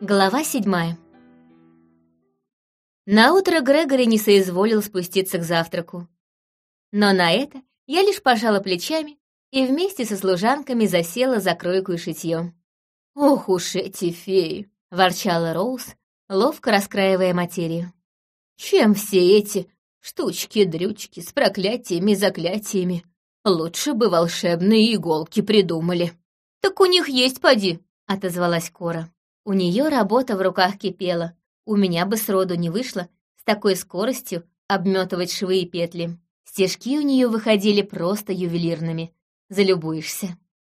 Глава седьмая. Наутро Грегори не соизволил спуститься к завтраку. Но на это я лишь пожала плечами и вместе со служанками засела за кройку и шитье. «Ох уж эти феи!» — ворчала Роуз, ловко раскраивая материю. «Чем все эти штучки-дрючки с проклятиями и заклятиями? Лучше бы волшебные иголки придумали». «Так у них есть, поди!» — отозвалась Кора. У нее работа в руках кипела. У меня бы сроду не вышло с такой скоростью обметывать швы и петли. Стежки у нее выходили просто ювелирными. Залюбуешься.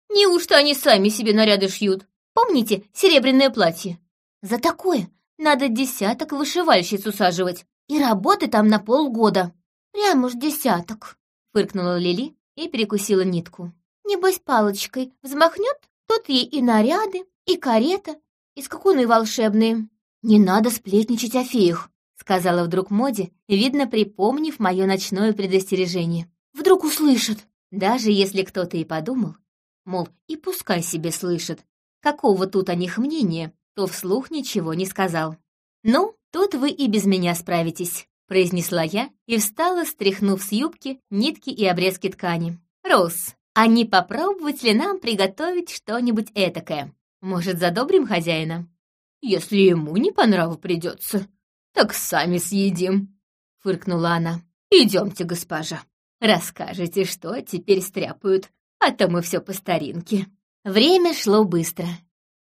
Неужто они сами себе наряды шьют? Помните серебряное платье? За такое надо десяток вышивальщиц усаживать. И работы там на полгода. Прям уж десяток, фыркнула Лили и перекусила нитку. Небось, палочкой взмахнет, тут ей и наряды, и карета, и скакуны волшебные. Не надо сплетничать о феях, сказала вдруг Моди, видно, припомнив мое ночное предостережение. Вдруг услышат. Даже если кто-то и подумал, мол, и пускай себе слышат, какого тут о них мнения, то вслух ничего не сказал. «Ну, тут вы и без меня справитесь», — произнесла я и встала, стряхнув с юбки нитки и обрезки ткани. «Роуз, а не попробовать ли нам приготовить что-нибудь этакое? Может, задобрим хозяина?» «Если ему не по нраву придется, так сами съедим», — фыркнула она. «Идемте, госпожа, расскажите, что теперь стряпают, а то мы все по старинке». Время шло быстро.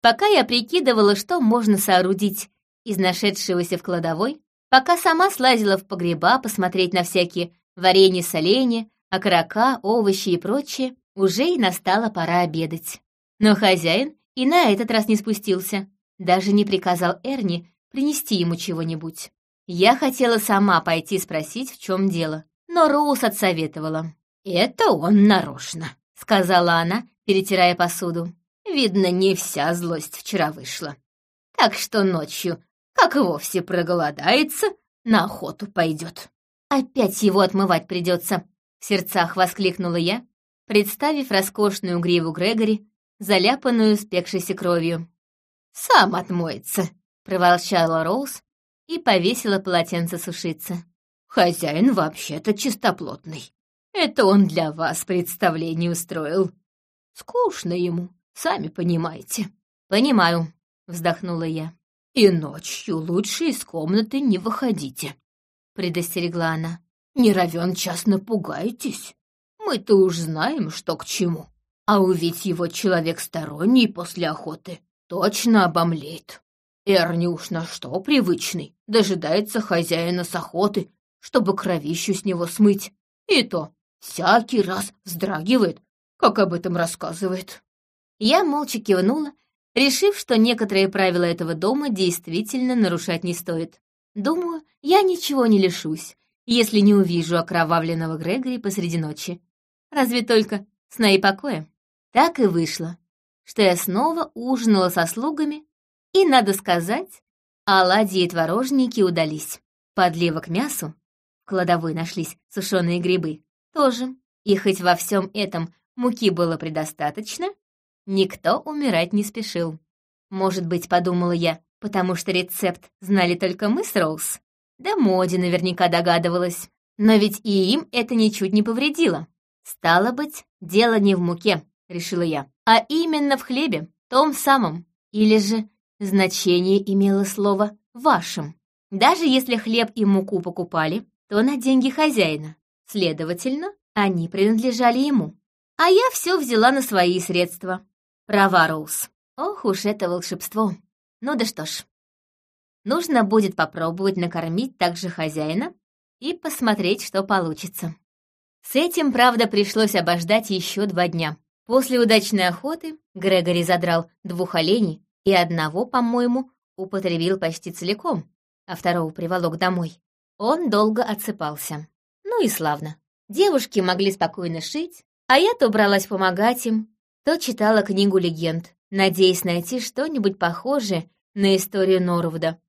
Пока я прикидывала, что можно соорудить из нашедшегося в кладовой, пока сама слазила в погреба посмотреть на всякие варенье, соленья, окорока, овощи и прочее, уже и настала пора обедать. Но хозяин и на этот раз не спустился, даже не приказал Эрни принести ему чего-нибудь. Я хотела сама пойти спросить, в чем дело, но Роуз отсоветовала. «Это он нарочно», — сказала она, перетирая посуду. «Видно, не вся злость вчера вышла. Так что ночью, как вовсе проголодается, на охоту пойдет. Опять его отмывать придется», — в сердцах воскликнула я, представив роскошную гриву Грегори, заляпанную спекшейся кровью. «Сам отмоется», — проворчала Роуз и повесила полотенце сушиться. «Хозяин вообще-то чистоплотный. Это он для вас представление устроил. Скучно ему, сами понимаете». «Понимаю», — вздохнула я. «И ночью лучше из комнаты не выходите», — предостерегла она. «Не равен час напугаетесь. Мы-то уж знаем, что к чему». А увидеть его человек сторонний после охоты точно обомлеет. Эрни уж на что привычный, дожидается хозяина с охоты, чтобы кровищу с него смыть. И то всякий раз вздрагивает, как об этом рассказывает. Я молча кивнула, решив, что некоторые правила этого дома действительно нарушать не стоит. Думаю, я ничего не лишусь, если не увижу окровавленного Грегори посреди ночи. Разве только сна и покоя. Так и вышло, что я снова ужинала со слугами, и, надо сказать, оладьи и творожники удались. Подлива к мясу, в кладовой нашлись сушеные грибы, тоже. И хоть во всем этом муки было предостаточно, никто умирать не спешил. Может быть, подумала я, потому что рецепт знали только мы с Роуз. Да Моди наверняка догадывалась. Но ведь и им это ничуть не повредило. Стало быть, дело не в муке, — решила я, — а именно в хлебе, том самом. Или же значение имело слово «вашим». Даже если хлеб и муку покупали, то на деньги хозяина. Следовательно, они принадлежали ему. А я все взяла на свои средства. Права, Роуз. Ох уж это волшебство. Ну да что ж. Нужно будет попробовать накормить также хозяина и посмотреть, что получится. С этим, правда, пришлось обождать еще два дня. После удачной охоты Грегори задрал двух оленей и одного, по-моему, употребил почти целиком, а второго приволок домой. Он долго отсыпался. Ну и славно. Девушки могли спокойно шить, а я то бралась помогать им, то читала книгу легенд, надеясь найти что-нибудь похожее на историю Норвуда.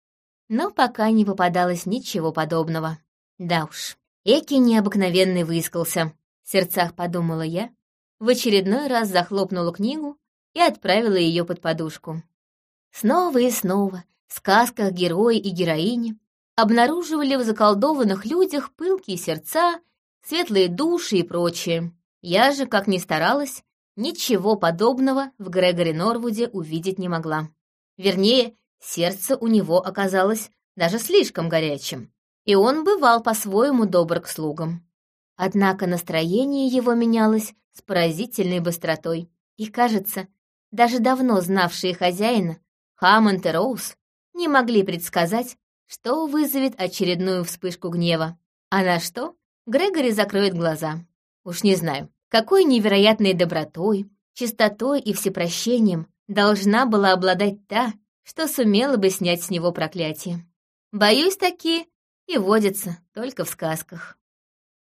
Но пока не попадалось ничего подобного. Да уж, Эки необыкновенный выискался, в сердцах подумала я, в очередной раз захлопнула книгу и отправила ее под подушку. Снова и снова в сказках герои и героини обнаруживали в заколдованных людях пылкие сердца, светлые души и прочее. Я же, как ни старалась, ничего подобного в Грегоре Норвуде увидеть не могла. Вернее, сердце у него оказалось даже слишком горячим, и он бывал по-своему добр к слугам. Однако настроение его менялось с поразительной быстротой, и, кажется, даже давно знавшие хозяина, Хаммонд и Роуз, не могли предсказать, что вызовет очередную вспышку гнева, а на что Грегори закроет глаза. Уж не знаю, какой невероятной добротой, чистотой и всепрощением должна была обладать та, что сумела бы снять с него проклятие. Боюсь, такие и водятся только в сказках.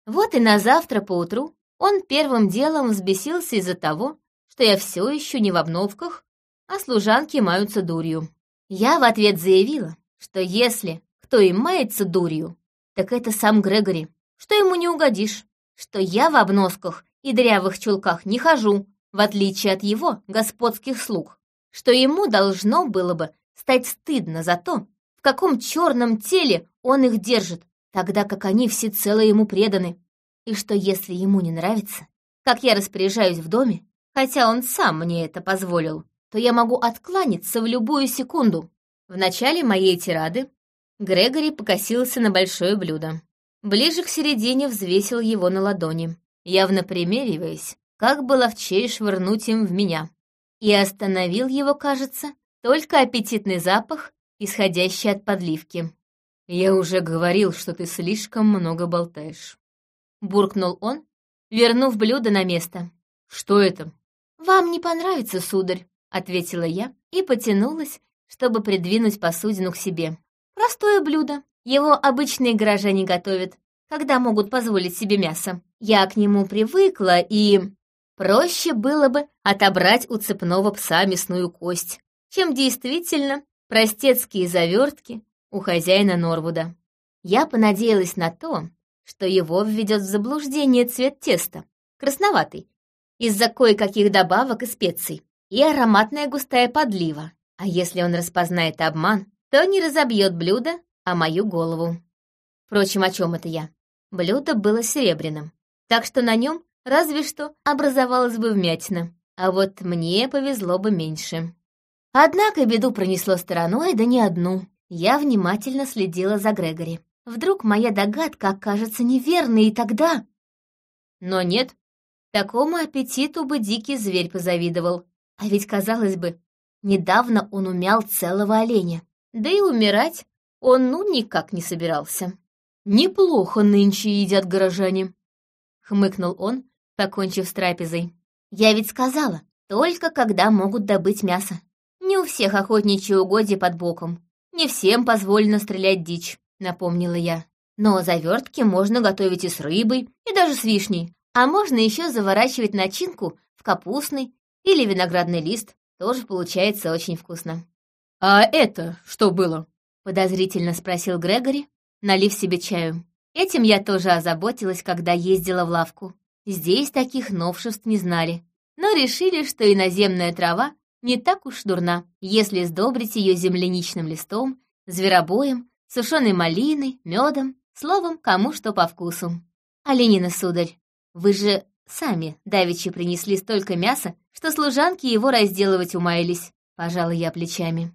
Вот и на завтра поутру он первым делом взбесился из-за того, что я все еще не в обновках, а служанки маются дурью. Я в ответ заявила, что если кто и мается дурью, так это сам Грегори, что ему не угодишь, что я в обносках и дрявых чулках не хожу, в отличие от его господских слуг, что ему должно было бы стать стыдно за то, в каком черном теле он их держит, тогда как они всецело ему преданы, и что если ему не нравится, как я распоряжаюсь в доме, хотя он сам мне это позволил, то я могу откланяться в любую секунду. В начале моей тирады Грегори покосился на большое блюдо. Ближе к середине взвесил его на ладони, явно примериваясь, как бы ловчей швырнуть им в меня. И остановил его, кажется, только аппетитный запах, исходящий от подливки. «Я уже говорил, что ты слишком много болтаешь», — буркнул он, вернув блюдо на место. «Что это?» «Вам не понравится, сударь», — ответила я и потянулась, чтобы придвинуть посудину к себе. «Простое блюдо. Его обычные горожане готовят, когда могут позволить себе мясо. Я к нему привыкла, и проще было бы отобрать у цепного пса мясную кость, чем действительно простецкие завертки у хозяина Норвуда. Я понадеялась на то, что его введет в заблуждение цвет теста, красноватый, из-за кое-каких добавок и специй, и ароматная густая подлива. А если он распознает обман, то не разобьет блюдо, а мою голову. Впрочем, о чем это я? Блюдо было серебряным, так что на нем разве что образовалась бы вмятина, а вот мне повезло бы меньше. Однако беду пронесло стороной, да не одну. Я внимательно следила за Грегори. Вдруг моя догадка окажется неверной, и тогда... Но нет, такому аппетиту бы дикий зверь позавидовал. А ведь, казалось бы, недавно он умял целого оленя. Да и умирать он ну никак не собирался. «Неплохо нынче едят горожане», — хмыкнул он, покончив с трапезой. «Я ведь сказала, только когда могут добыть мясо. Не у всех охотничьи угодья под боком. Не всем позволено стрелять дичь», — напомнила я. «Но завертки можно готовить и с рыбой, и даже с вишней. А можно еще заворачивать начинку в капустный или виноградный лист. Тоже получается очень вкусно». «А это что было?» — подозрительно спросил Грегори, налив себе чаю. Этим я тоже озаботилась, когда ездила в лавку. Здесь таких новшеств не знали, но решили, что иноземная трава не так уж дурна, если сдобрить ее земляничным листом, зверобоем, сушеной малиной, медом, словом, кому что по вкусу. «Оленина, сударь, вы же сами давеча принесли столько мяса, что служанки его разделывать умаялись», — пожала я плечами.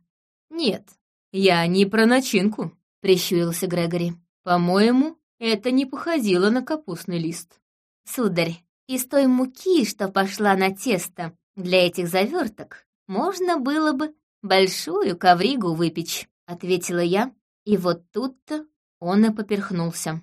«Нет, я не про начинку», — прищурился Грегори. «По-моему, это не походило на капустный лист». «Сударь, из той муки, что пошла на тесто для этих заверток, можно было бы большую ковригу выпечь», — ответила я, и вот тут-то он и поперхнулся.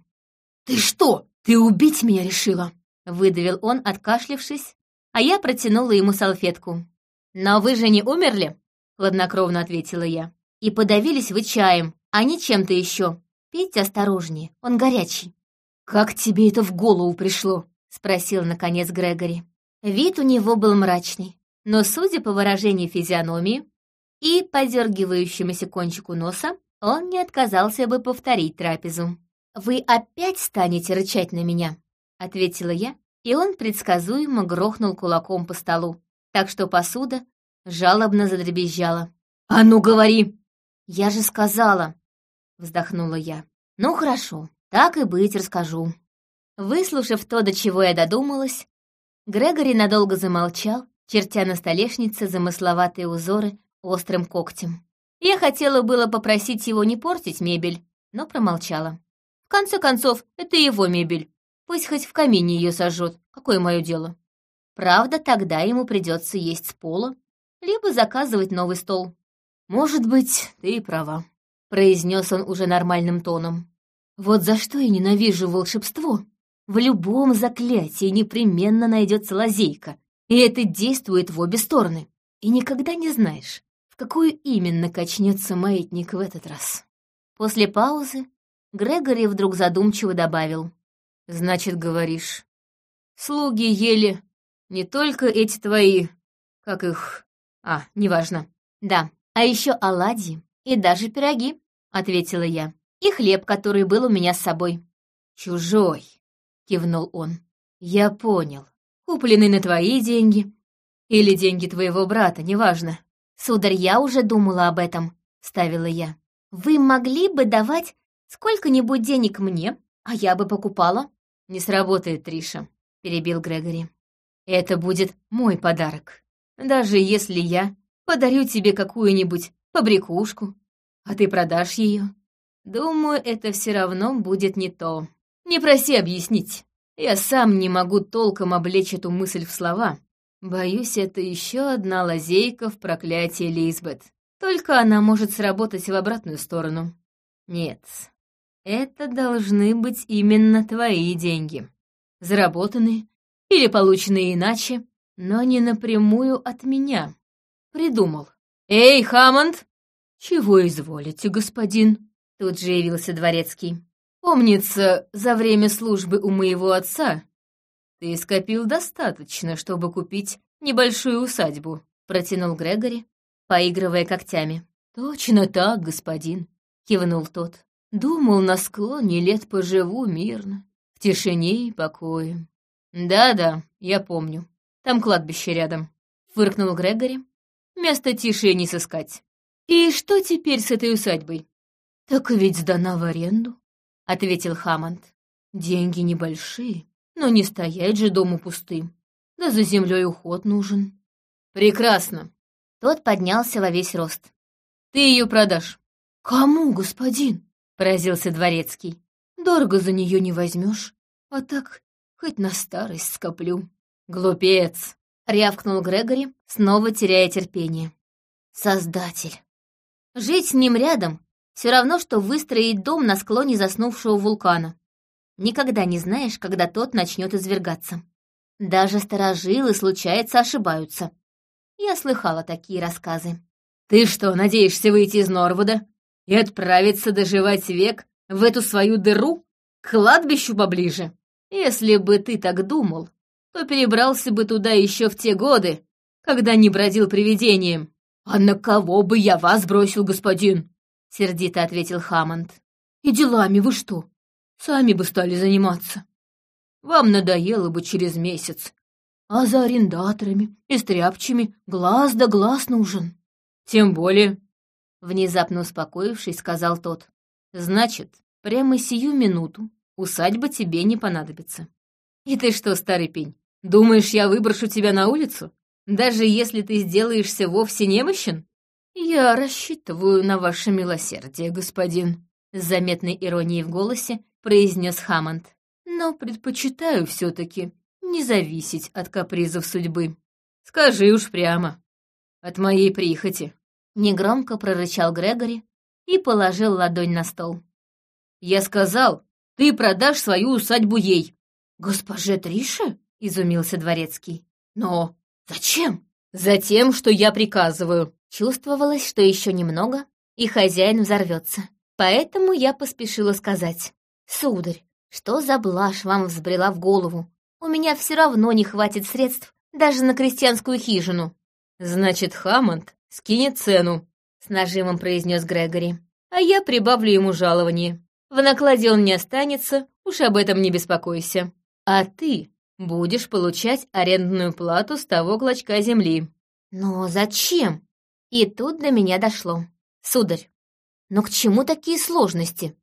«Ты что, ты убить меня решила?» — выдавил он, откашлившись, а я протянула ему салфетку. «Но вы же не умерли?» — хладнокровно ответила я. «И подавились вы чаем, а не чем-то еще. Пейте осторожнее, он горячий». «Как тебе это в голову пришло?» — спросил, наконец, Грегори. Вид у него был мрачный, но, судя по выражению физиономии и подергивающемуся кончику носа, он не отказался бы повторить трапезу. «Вы опять станете рычать на меня?» — ответила я, и он предсказуемо грохнул кулаком по столу, так что посуда жалобно задребезжала. «А ну, говори!» «Я же сказала!» — вздохнула я. «Ну, хорошо, так и быть, расскажу». Выслушав то, до чего я додумалась, Грегори надолго замолчал, чертя на столешнице замысловатые узоры острым когтем. Я хотела было попросить его не портить мебель, но промолчала. В конце концов, это его мебель. Пусть хоть в камине ее сожжет, какое мое дело. Правда, тогда ему придется есть с пола, либо заказывать новый стол. «Может быть, ты и права», — произнес он уже нормальным тоном. «Вот за что я ненавижу волшебство. В любом заклятии непременно найдется лазейка, и это действует в обе стороны. И никогда не знаешь, в какую именно качнется маятник в этот раз». После паузы Грегори вдруг задумчиво добавил. «Значит, говоришь, слуги ели не только эти твои, как их... А, неважно. Да, а еще оладьи и даже пироги, ответила я. И хлеб, который был у меня с собой. Чужой, кивнул он. Я понял. Купленный на твои деньги или деньги твоего брата, неважно. Сударь, я уже думала об этом, ставила я. Вы могли бы давать сколько-нибудь денег мне, а я бы покупала? Не сработает, Триша, перебил Грегори. Это будет мой подарок. Даже если я подарю тебе какую-нибудь побрякушку, а ты продашь ее. Думаю, это все равно будет не то. Не проси объяснить. Я сам не могу толком облечь эту мысль в слова. Боюсь, это еще одна лазейка в проклятии Лизбет. Только она может сработать в обратную сторону. Нет, это должны быть именно твои деньги. Заработанные или полученные иначе, но не напрямую от меня. Придумал. «Эй, Хаммонд!» «Чего изволите, господин?» Тут же явился дворецкий. «Помнится, за время службы у моего отца ты скопил достаточно, чтобы купить небольшую усадьбу», протянул Грегори, поигрывая когтями. «Точно так, господин», — кивнул тот. «Думал, на склоне лет поживу мирно, в тишине и покое. «Да-да, я помню. Там кладбище рядом», — фыркнул Грегори. «Место тише не сыскать. И что теперь с этой усадьбой?» «Так ведь сдана в аренду», — ответил Хаммонд. «Деньги небольшие, но не стоять же дому пустым. Да за землей уход нужен». «Прекрасно». Тот поднялся во весь рост. «Ты ее продашь». «Кому, господин?» — поразился дворецкий. «Дорого за нее не возьмешь, а так Хоть на старость скоплю. Глупец!» — рявкнул Грегори, снова теряя терпение. «Создатель! Жить с ним рядом все равно, что выстроить дом на склоне заснувшего вулкана. Никогда не знаешь, когда тот начнет извергаться. Даже старожилы, случается, ошибаются. Я слыхала такие рассказы. «Ты что, надеешься выйти из Норвуда и отправиться доживать век в эту свою дыру? К кладбищу поближе?» Если бы ты так думал, то перебрался бы туда еще в те годы, когда не бродил привидением. А на кого бы я вас бросил, господин? Сердито ответил Хаммонд. И делами вы что? Сами бы стали заниматься. Вам надоело бы через месяц. А за арендаторами и стряпчими глаз да глаз нужен. Тем более, внезапно успокоившись, сказал тот. Значит, прямо сию минуту усадьба тебе не понадобится. И ты что, старый пень, думаешь, я выброшу тебя на улицу? Даже если ты сделаешься вовсе немощен? Я рассчитываю на ваше милосердие, господин. С заметной иронией в голосе произнес Хаммонд. Но предпочитаю все-таки не зависеть от капризов судьбы. Скажи уж прямо. От моей прихоти. Негромко прорычал Грегори и положил ладонь на стол. Я сказал, ты продашь свою усадьбу ей». «Госпоже Трише?» — изумился дворецкий. «Но зачем?» «Затем, что я приказываю». Чувствовалось, что еще немного, и хозяин взорвется. Поэтому я поспешила сказать. «Сударь, что за блажь вам взбрела в голову? У меня все равно не хватит средств даже на крестьянскую хижину». «Значит, Хаммонд скинет цену», — с нажимом произнес Грегори. «А я прибавлю ему жалование. В накладе он не останется, уж об этом не беспокойся. А ты будешь получать арендную плату с того клочка земли». «Но зачем?» И тут до меня дошло. Сударь, но к чему такие сложности?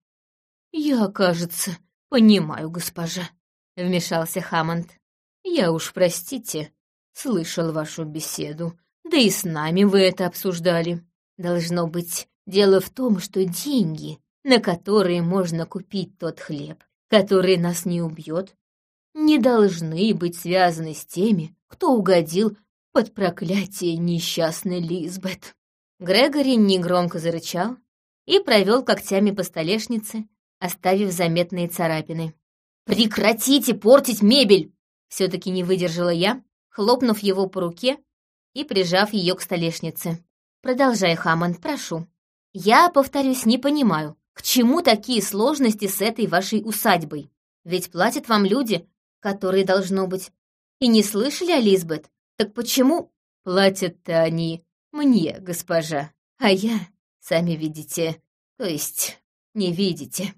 Я, кажется, понимаю, госпожа, вмешался Хаммонд. Я уж, простите, слышал вашу беседу, да и с нами вы это обсуждали. Должно быть, дело в том, что деньги, на которые можно купить тот хлеб, который нас не убьет, не должны быть связаны с теми, кто угодил под проклятие несчастной Лизбет. Грегори негромко зарычал и провел когтями по столешнице, оставив заметные царапины. «Прекратите портить мебель!» Все-таки не выдержала я, хлопнув его по руке и прижав ее к столешнице. «Продолжай, Хаммонд, прошу. Я, повторюсь, не понимаю, к чему такие сложности с этой вашей усадьбой? Ведь платят вам люди, которые, должно быть, и не слышали о Лизбет. Так почему...» «Платят-то они мне, госпожа, а я, сами видите, то есть не видите».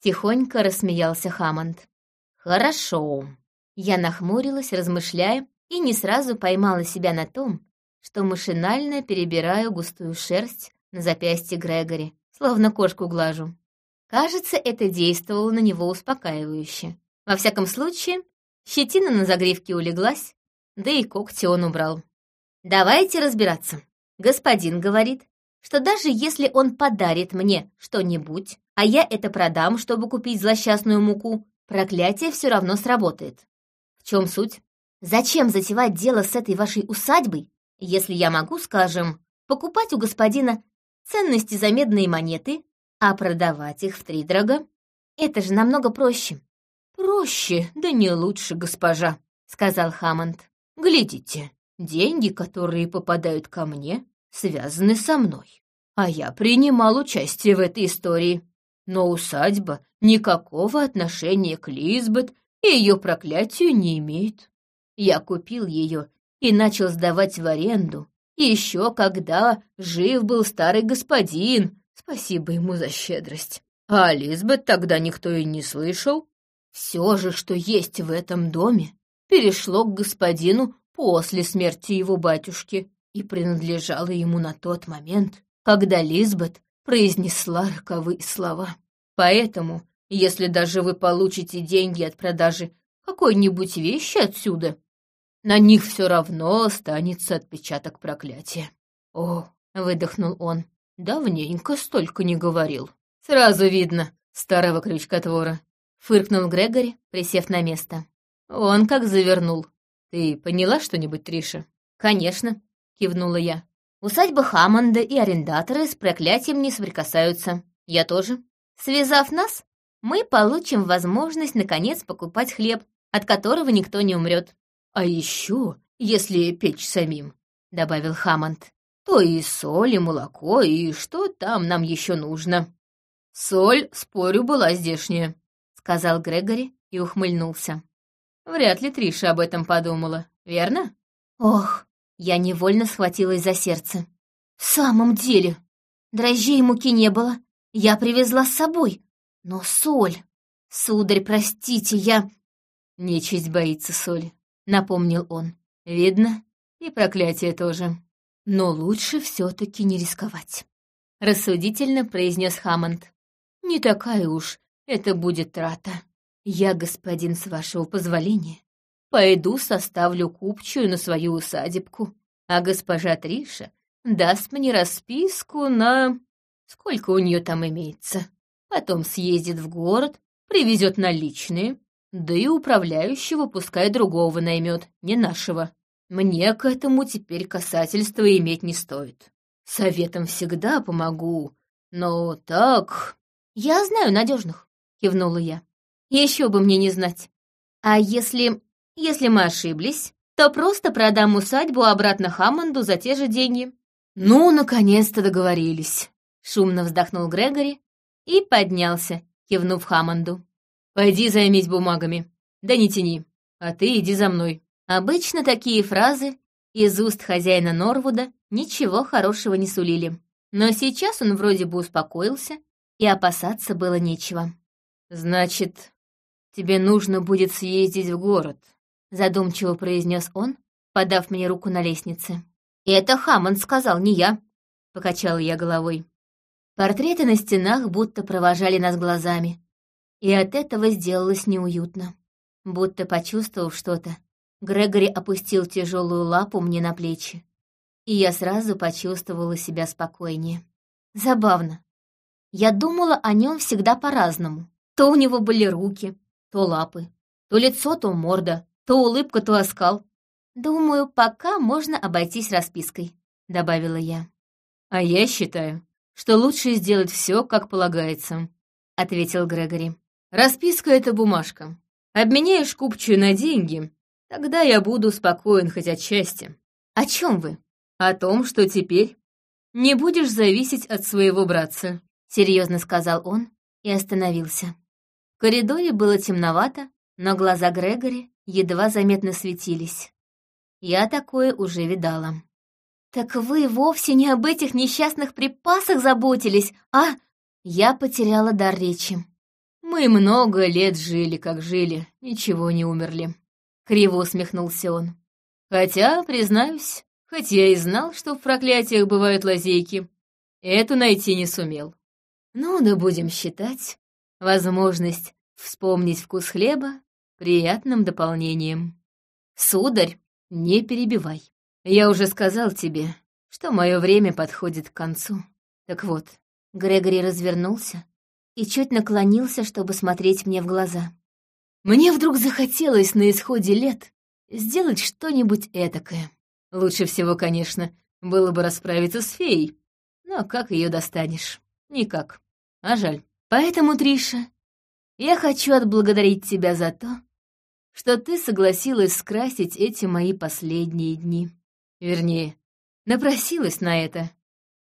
Тихонько рассмеялся Хаммонд. «Хорошо». Я нахмурилась, размышляя, и не сразу поймала себя на том, что машинально перебираю густую шерсть на запястье Грегори, словно кошку глажу. Кажется, это действовало на него успокаивающе. Во всяком случае, щетина на загривке улеглась, да и когти он убрал. «Давайте разбираться. Господин говорит, что даже если он подарит мне что-нибудь, а я это продам, чтобы купить злосчастную муку, проклятие все равно сработает. В чем суть? Зачем затевать дело с этой вашей усадьбой, если я могу, скажем, покупать у господина ценности за медные монеты, а продавать их втридорога? Это же намного проще. «Проще, да не лучше, госпожа», — сказал Хаммонд. «Глядите, деньги, которые попадают ко мне, связаны со мной. А я принимал участие в этой истории. Но усадьба никакого отношения к Лизбет и ее проклятию не имеет. Я купил ее и начал сдавать в аренду, еще когда жив был старый господин, спасибо ему за щедрость. А Лизбет тогда никто и не слышал. Все же, что есть в этом доме, перешло к господину после смерти его батюшки и принадлежало ему на тот момент, когда Лизбет произнесла роковые слова. Поэтому, если даже вы получите деньги от продажи какой-нибудь вещи отсюда, на них все равно останется отпечаток проклятия. О, выдохнул он, давненько столько не говорил. Сразу видно старого крючкотвора. Фыркнул Грегори, присев на место. Он как завернул. Ты поняла что-нибудь, Триша? Конечно, кивнула я. Усадьба Хаммонда и арендаторы с проклятием не соприкасаются. Я тоже. Связав нас, мы получим возможность наконец покупать хлеб, от которого никто не умрет. А еще, если печь самим, добавил Хаммонд, то и соль, и молоко, и что там нам еще нужно. Соль, спорю, была здешняя, сказал Грегори и ухмыльнулся. Вряд ли Триша об этом подумала, верно? Ох, я невольно схватилась за сердце. В самом деле, дрожжей и муки не было. Я привезла с собой. Но соль... Сударь, простите, я... Нечисть боится соли, напомнил он. Видно, и проклятие тоже. Но лучше все-таки не рисковать. Рассудительно произнес Хаммонд. Не такая уж это будет трата. Я, господин, с вашего позволения, пойду составлю купчую на свою усадебку, а госпожа Триша даст мне расписку на... Сколько у нее там имеется? Потом съездит в город, привезет наличные, да и управляющего пускай другого наймет, не нашего. Мне к этому теперь касательства иметь не стоит. Советом всегда помогу, но так... Я знаю надежных, кивнула я. Еще бы мне не знать. А если... если мы ошиблись, то просто продам усадьбу обратно Хаммонду за те же деньги. Ну, наконец-то договорились. Шумно вздохнул Грегори и поднялся, кивнув Хаммонду. «Пойди займись бумагами. Да не тяни. А ты иди за мной». Обычно такие фразы из уст хозяина Норвуда ничего хорошего не сулили. Но сейчас он вроде бы успокоился, и опасаться было нечего. «Значит, тебе нужно будет съездить в город», — задумчиво произнес он, подав мне руку на лестнице. «Это Хаммонд сказал, не я», покачала я головой. Портреты на стенах будто провожали нас глазами, и от этого сделалось неуютно. Будто почувствовав что-то, Грегори опустил тяжелую лапу мне на плечи, и я сразу почувствовала себя спокойнее. Забавно. Я думала о нем всегда по-разному. То у него были руки, то лапы, то лицо, то морда, то улыбка, то оскал. «Думаю, пока можно обойтись распиской», — добавила я. «А я считаю, что лучше сделать все, как полагается», — ответил Грегори. «Расписка — это бумажка. Обменяешь купчую на деньги, тогда я буду спокоен хоть отчасти». «О чем вы?» «О том, что теперь не будешь зависеть от своего братца», — серьезно сказал он и остановился. В коридоре было темновато, но глаза Грегори едва заметно светились. Я такое уже видала. «Так вы вовсе не об этих несчастных припасах заботились, а...» Я потеряла дар речи. «Мы много лет жили, как жили, ничего не умерли», — криво усмехнулся он. «Хотя, признаюсь, хоть я и знал, что в проклятиях бывают лазейки, эту найти не сумел. Ну да будем считать, возможность вспомнить вкус хлеба приятным дополнением. Сударь, не перебивай. Я уже сказал тебе, что мое время подходит к концу. Так вот, Грегори развернулся и чуть наклонился, чтобы смотреть мне в глаза. Мне вдруг захотелось на исходе лет сделать что-нибудь этакое. Лучше всего, конечно, было бы расправиться с феей. Но как ее достанешь? Никак. А жаль. Поэтому, Триша, я хочу отблагодарить тебя за то, что ты согласилась скрасить эти мои последние дни. Вернее, напросилась на это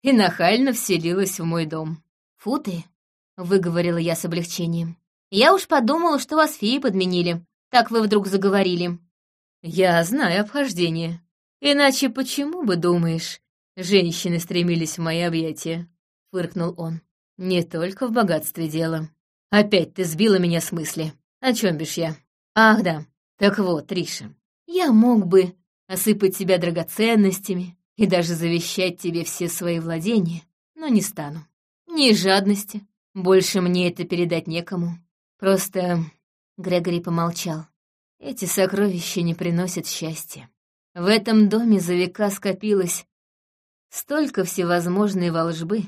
и нахально вселилась в мой дом. «Фу ты!» — выговорила я с облегчением. «Я уж подумала, что вас феи подменили. Так вы вдруг заговорили». «Я знаю обхождение. Иначе почему бы, думаешь, женщины стремились в мои объятия?» — фыркнул он. «Не только в богатстве дело. Опять ты сбила меня с мысли. О чем бишь я? Ах да, так вот, Триша, я мог бы осыпать тебя драгоценностями и даже завещать тебе все свои владения, но не стану. Ни жадности, больше мне это передать некому. Просто...» Грегори помолчал. «Эти сокровища не приносят счастья. В этом доме за века скопилось столько всевозможной волжбы,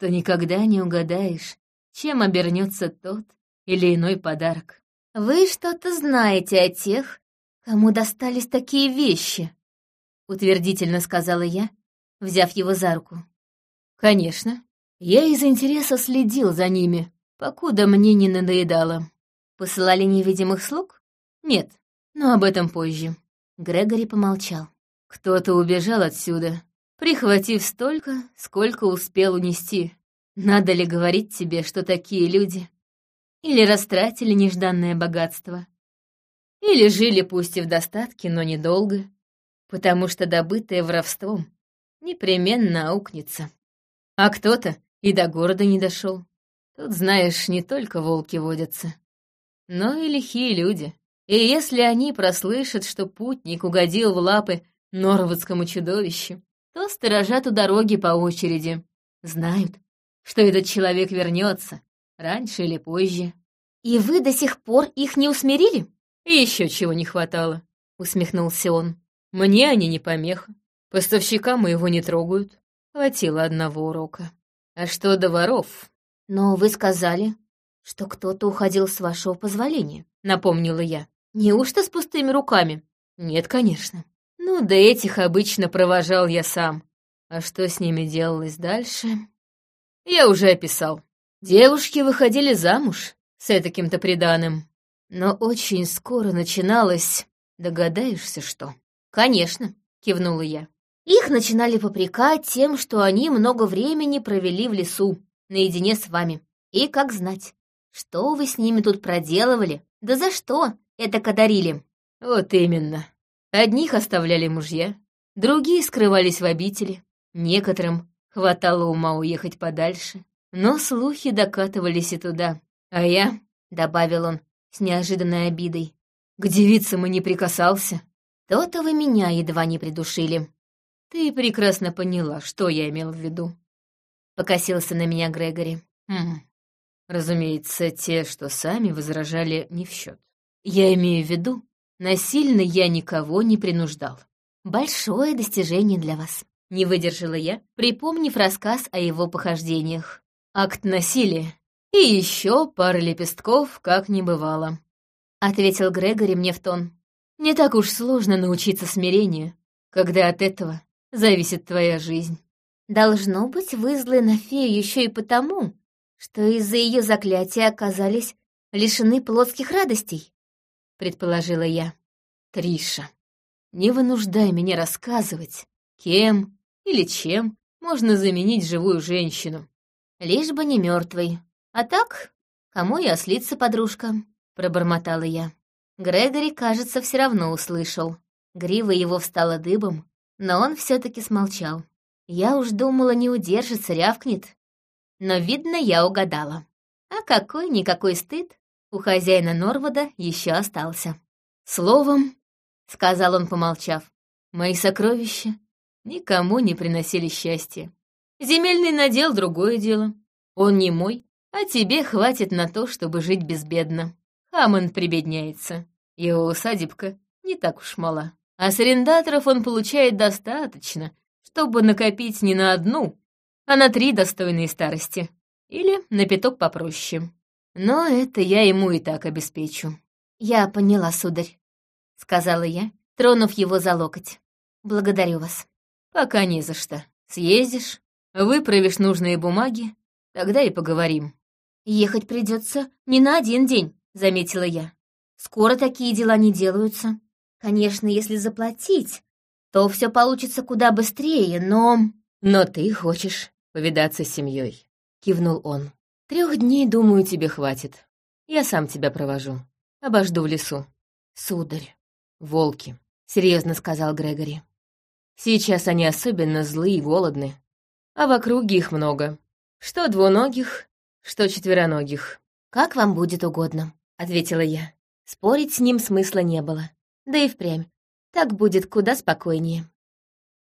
что никогда не угадаешь, чем обернется тот или иной подарок. «Вы что-то знаете о тех, кому достались такие вещи», — утвердительно сказала я, взяв его за руку. «Конечно. Я из интереса следил за ними, покуда мне не надоедало. Посылали невидимых слуг? Нет, но об этом позже». Грегори помолчал. «Кто-то убежал отсюда, прихватив столько, сколько успел унести. Надо ли говорить тебе, что такие люди или растратили нежданное богатство, или жили пусть и в достатке, но недолго, потому что добытое воровством непременно аукнется. А кто-то и до города не дошел. Тут, знаешь, не только волки водятся, но и лихие люди. И если они прослышат, что путник угодил в лапы норвудскому чудовищу, то сторожат у дороги по очереди, знают, что этот человек вернется, раньше или позже. «И вы до сих пор их не усмирили?» «Еще чего не хватало», — усмехнулся он. «Мне они не помеха. Поставщика моего не трогают. Хватило одного урока. А что до воров?» «Но вы сказали, что кто-то уходил с вашего позволения», — напомнила я. «Неужто с пустыми руками?» «Нет, конечно. Ну, да этих обычно провожал я сам. А что с ними делалось дальше?» я уже описал. Девушки выходили замуж с таким-то приданым. Но очень скоро начиналось... Догадаешься, что? Конечно, кивнула я. Их начинали попрекать тем, что они много времени провели в лесу, наедине с вами. И как знать, что вы с ними тут проделывали, да за что это кадарили? Вот именно. Одних оставляли мужья, другие скрывались в обители, некоторым Хватало ума уехать подальше. Но слухи докатывались и туда. А я, — добавил он с неожиданной обидой, — к девицам и не прикасался. То-то вы меня едва не придушили. Ты прекрасно поняла, что я имел в виду. Покосился на меня Грегори. Хм. Разумеется, те, что сами возражали, не в счет. Я имею в виду, насильно я никого не принуждал. Большое достижение для вас. Не выдержала я, припомнив рассказ о его похождениях. Акт насилия. И еще пара лепестков, как не бывало. Ответил Грегори мне в тон. Не так уж сложно научиться смирению, когда от этого зависит твоя жизнь. Должно быть, вы злы на фею еще и потому, что из-за ее заклятия оказались лишены плотских радостей, предположила я. Триша, не вынуждай меня рассказывать, кем или чем можно заменить живую женщину. Лишь бы не мертвый. А так, кому и ослиться подружка, пробормотала я. Грегори, кажется, все равно услышал. Грива его встала дыбом, но он все-таки смолчал. Я уж думала, не удержится, рявкнет. Но, видно, я угадала. А какой-никакой стыд у хозяина Норвода еще остался. Словом, — сказал он, помолчав, — мои сокровища никому не приносили счастья. Земельный надел — другое дело. Он не мой, а тебе хватит на то, чтобы жить безбедно. Хамон прибедняется. Его усадебка не так уж мала. А с арендаторов он получает достаточно, чтобы накопить не на одну, а на три достойные старости. Или на пяток попроще. Но это я ему и так обеспечу. «Я поняла, сударь», — сказала я, тронув его за локоть. «Благодарю вас». «Пока не за что. Съездишь, выправишь нужные бумаги, тогда и поговорим». «Ехать придется не на один день», — заметила я. «Скоро такие дела не делаются. Конечно, если заплатить, то все получится куда быстрее, но...» «Но ты хочешь повидаться с семьей, кивнул он. «Трех дней, думаю, тебе хватит. Я сам тебя провожу. Обожду в лесу». «Сударь». «Волки», — серьезно сказал Грегори. «Сейчас они особенно злые и голодны, а в округе их много. Что двуногих, что четвероногих». «Как вам будет угодно», — ответила я. Спорить с ним смысла не было. Да и впрямь. Так будет куда спокойнее.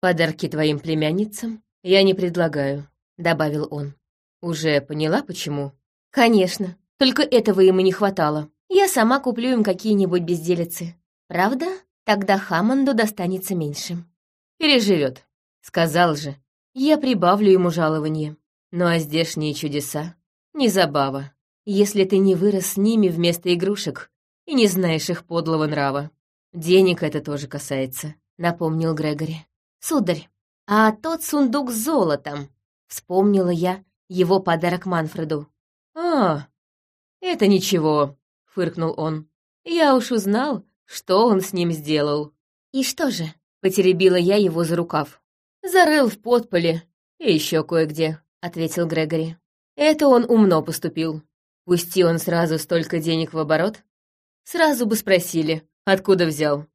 «Подарки твоим племянницам я не предлагаю», — добавил он. «Уже поняла, почему?» «Конечно. Только этого им и не хватало. Я сама куплю им какие-нибудь безделицы. Правда, тогда Хаммонду достанется меньше». «Переживет», — сказал же. «Я прибавлю ему жалование. Ну а здешние чудеса — не забава, если ты не вырос с ними вместо игрушек и не знаешь их подлого нрава. Денег это тоже касается», — напомнил Грегори. «Сударь, а тот сундук с золотом?» — вспомнила я его подарок Манфреду. «А, это ничего», — фыркнул он. «Я уж узнал, что он с ним сделал». «И что же?» — потеребила я его за рукав. «Зарыл в подполе и еще кое-где», — ответил Грегори. «Это он умно поступил. Пусти он сразу столько денег в оборот, сразу бы спросили, откуда взял.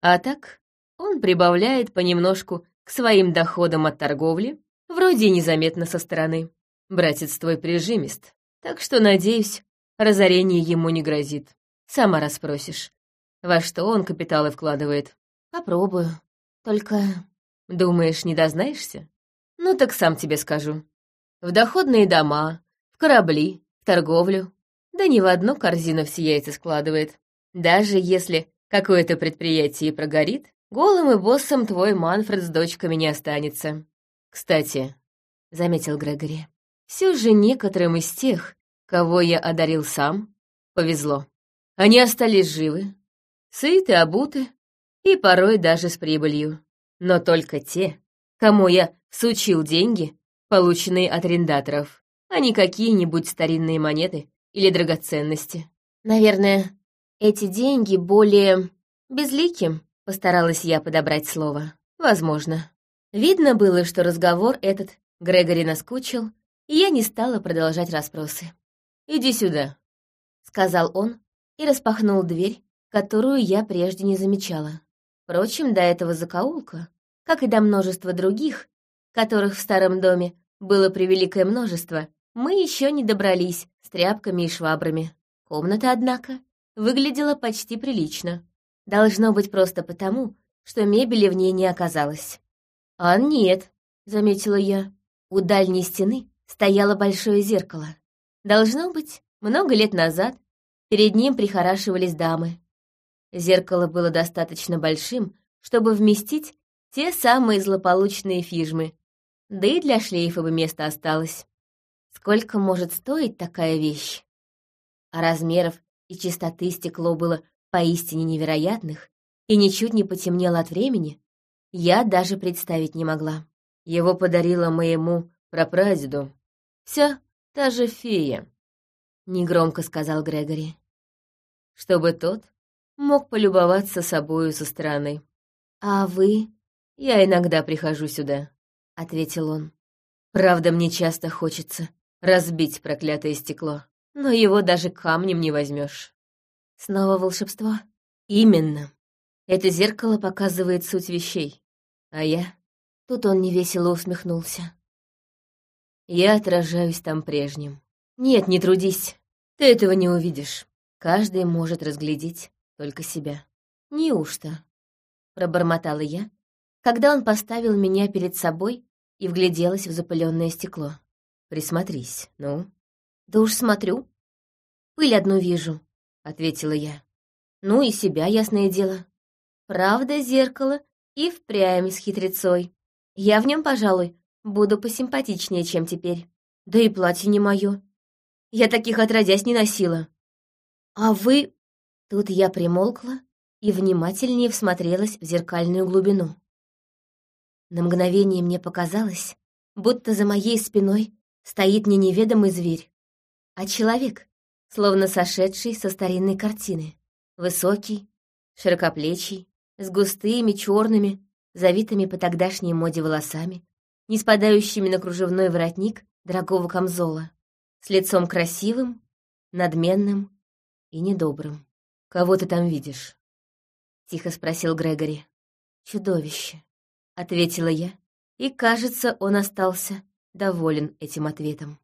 А так он прибавляет понемножку к своим доходам от торговли, вроде незаметно со стороны. Братец твой прижимист, так что, надеюсь, разорение ему не грозит. Сама расспросишь, во что он капиталы вкладывает. Попробую. Только... Думаешь, не дознаешься? Ну так сам тебе скажу. В доходные дома, в корабли, в торговлю. Да не в одну корзину все яйца складывает. Даже если какое-то предприятие прогорит, голым и боссом твой Манфред с дочками не останется. Кстати, — заметил Грегори, — все же некоторым из тех, кого я одарил сам, повезло. Они остались живы, сыты, обуты и порой даже с прибылью. Но только те, кому я сучил деньги, полученные от арендаторов, а не какие-нибудь старинные монеты или драгоценности. Наверное, эти деньги более безлики, постаралась я подобрать слово. Возможно. Видно было, что разговор этот Грегори наскучил, и я не стала продолжать расспросы. «Иди сюда», — сказал он и распахнул дверь, которую я прежде не замечала. Впрочем, до этого закоулка, как и до множества других, которых в старом доме было превеликое множество, мы еще не добрались с тряпками и швабрами. Комната, однако, выглядела почти прилично. Должно быть просто потому, что мебели в ней не оказалось. «А нет», — заметила я. У дальней стены стояло большое зеркало. Должно быть, много лет назад перед ним прихорашивались дамы. Зеркало было достаточно большим, чтобы вместить те самые злополучные фижмы, да и для шлейфа бы место осталось. Сколько может стоить такая вещь? А размеров и чистоты стекло было поистине невероятных и ничуть не потемнело от времени, я даже представить не могла. Его подарила моему прапрадеду. Вся та же фея, — негромко сказал Грегори. Чтобы тот мог полюбоваться собою со стороны. «А вы?» «Я иногда прихожу сюда», — ответил он. «Правда, мне часто хочется разбить проклятое стекло, но его даже камнем не возьмешь. «Снова волшебство?» «Именно. Это зеркало показывает суть вещей, а я...» Тут он невесело усмехнулся. «Я отражаюсь там прежним. Нет, не трудись, ты этого не увидишь. Каждый может разглядеть только себя. Неужто? Пробормотала я, когда он поставил меня перед собой и вгляделась в запыленное стекло. Присмотрись, ну. Да уж смотрю. Пыль одну вижу, ответила я. Ну и себя, ясное дело. Правда, зеркало и впрямь с хитрецой. Я в нем, пожалуй, буду посимпатичнее, чем теперь. Да и платье не мое. Я таких отродясь не носила. «А вы...» Тут я примолкла и внимательнее всмотрелась в зеркальную глубину. На мгновение мне показалось, будто за моей спиной стоит не неведомый зверь, а человек, словно сошедший со старинной картины. Высокий, широкоплечий, с густыми, черными, завитыми по тогдашней моде волосами, не спадающими на кружевной воротник дорогого камзола, с лицом красивым, надменным и недобрым. «Кого ты там видишь?» — тихо спросил Грегори. «Чудовище», — ответила я, и, кажется, он остался доволен этим ответом.